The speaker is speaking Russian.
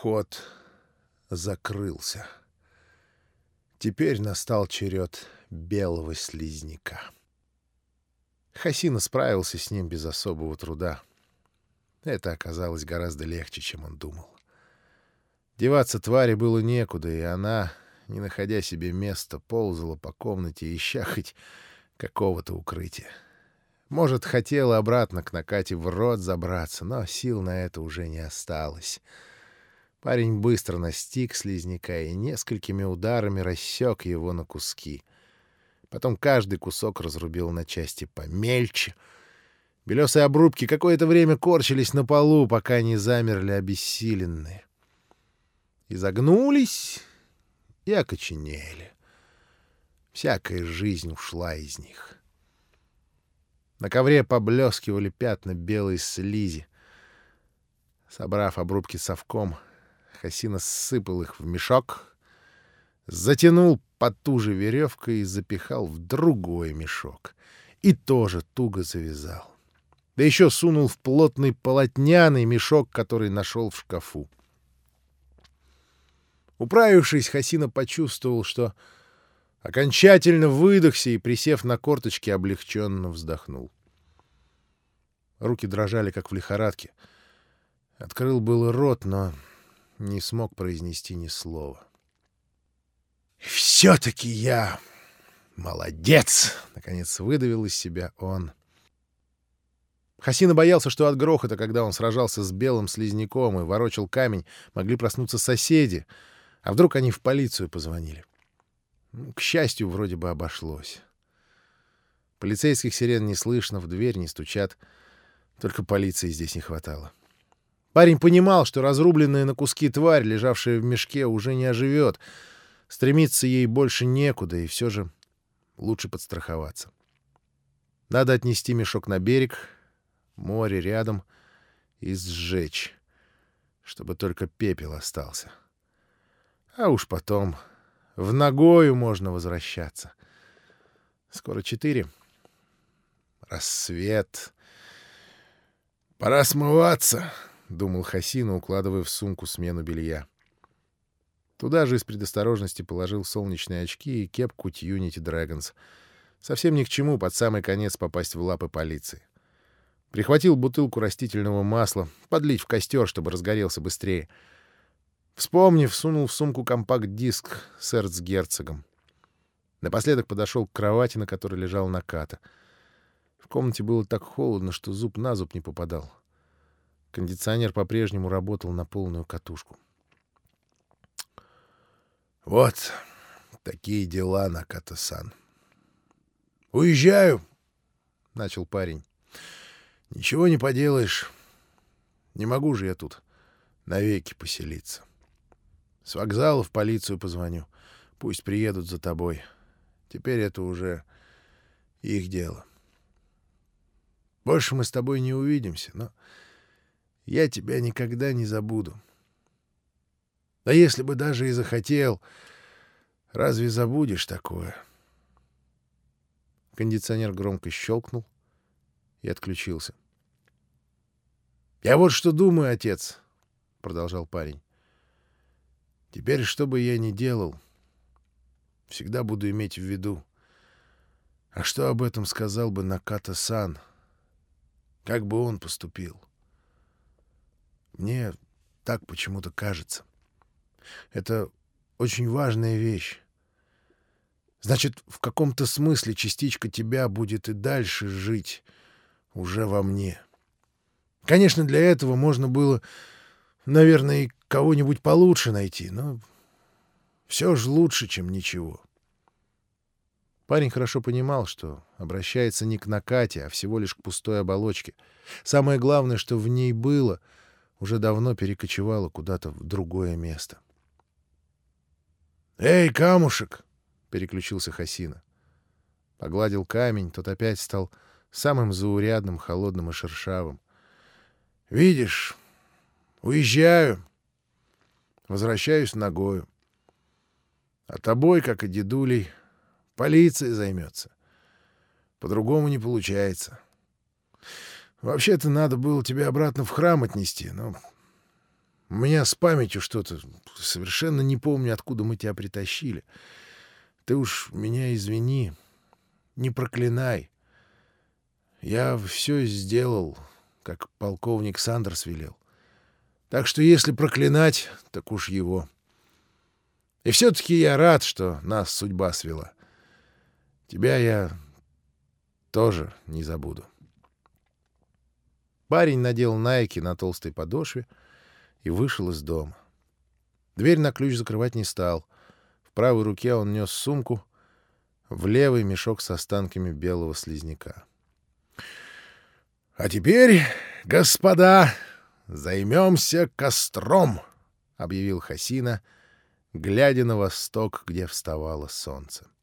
Ход закрылся. Теперь настал черед белого слизняка. Хасина справился с ним без особого труда. Это оказалось гораздо легче, чем он думал. Деваться твари было некуда, и она, не находя себе места, ползала по комнате, ища хоть какого-то укрытия. Может, хотела обратно к Накате в рот забраться, но сил на это уже не осталось. Парень быстро настиг слизняка и несколькими ударами рассек его на куски. Потом каждый кусок разрубил на части помельче. Белесые обрубки какое-то время корчились на полу, пока не замерли обессиленные. Изогнулись и окоченели. Всякая жизнь ушла из них. На ковре поблескивали пятна белой слизи. Собрав обрубки совком, Хасина сыпал их в мешок, затянул потуже веревкой и запихал в другой мешок. И тоже туго завязал. Да еще сунул в плотный полотняный мешок, который нашел в шкафу. Управившись, Хасина почувствовал, что окончательно выдохся и, присев на корточки, облегченно вздохнул. Руки дрожали, как в лихорадке. Открыл был рот, но не смог произнести ни слова. «Все-таки я молодец!» — наконец выдавил из себя он. Хасина боялся, что от грохота, когда он сражался с белым слизняком и ворочал камень, могли проснуться соседи, а вдруг они в полицию позвонили. Ну, к счастью, вроде бы обошлось. Полицейских сирен не слышно, в дверь не стучат. Только полиции здесь не хватало. Парень понимал, что разрубленная на куски тварь, лежавшая в мешке, уже не оживет. Стремиться ей больше некуда, и все же лучше подстраховаться. Надо отнести мешок на берег, море рядом, и сжечь, чтобы только пепел остался. А уж потом в ногою можно возвращаться. Скоро четыре. Рассвет. Пора смываться. — думал Хасина, укладывая в сумку смену белья. Туда же из предосторожности положил солнечные очки и кепку Unity Dragons. Совсем ни к чему под самый конец попасть в лапы полиции. Прихватил бутылку растительного масла, подлить в костер, чтобы разгорелся быстрее. Вспомнив, сунул в сумку компакт-диск с эрцгерцогом. Напоследок подошел к кровати, на которой лежал Наката. В комнате было так холодно, что зуб на зуб не попадал. Кондиционер по-прежнему работал на полную катушку. «Вот такие дела, Наката-сан. Уезжаю!» — начал парень. «Ничего не поделаешь. Не могу же я тут навеки поселиться. С вокзала в полицию позвоню. Пусть приедут за тобой. Теперь это уже их дело. Больше мы с тобой не увидимся, но я тебя никогда не забуду. А если бы даже и захотел, разве забудешь такое? Кондиционер громко щелкнул и отключился. «Я вот что думаю, отец», — продолжал парень. «Теперь, что бы я ни делал, всегда буду иметь в виду. А что об этом сказал бы Наката-сан? Как бы он поступил?» Мне так почему-то кажется. Это очень важная вещь. Значит, в каком-то смысле частичка тебя будет и дальше жить уже во мне. Конечно, для этого можно было, наверное, и кого-нибудь получше найти, но все же лучше, чем ничего. Парень хорошо понимал, что обращается не к Накате, а всего лишь к пустой оболочке. Самое главное, что в ней было — уже давно перекочевала куда-то в другое место. «Эй, камушек!» — переключился Хасина. Погладил камень, тот опять стал самым заурядным, холодным и шершавым. «Видишь, уезжаю, возвращаюсь ногою. А тобой, как и дедулей, полиция займется. По-другому не получается». Вообще-то надо было тебя обратно в храм отнести, но У меня с памятью что-то. Совершенно не помню, откуда мы тебя притащили. Ты уж меня извини. Не проклинай. Я все сделал, как полковник Сандерс велел. Так что если проклинать, так уж его. И все-таки я рад, что нас судьба свела. Тебя я тоже не забуду. Парень надел найки на толстой подошве и вышел из дома. Дверь на ключ закрывать не стал. В правой руке он нес сумку, в левый мешок с останками белого слизняка. — А теперь, господа, займемся костром, — объявил Хасина, глядя на восток, где вставало солнце. —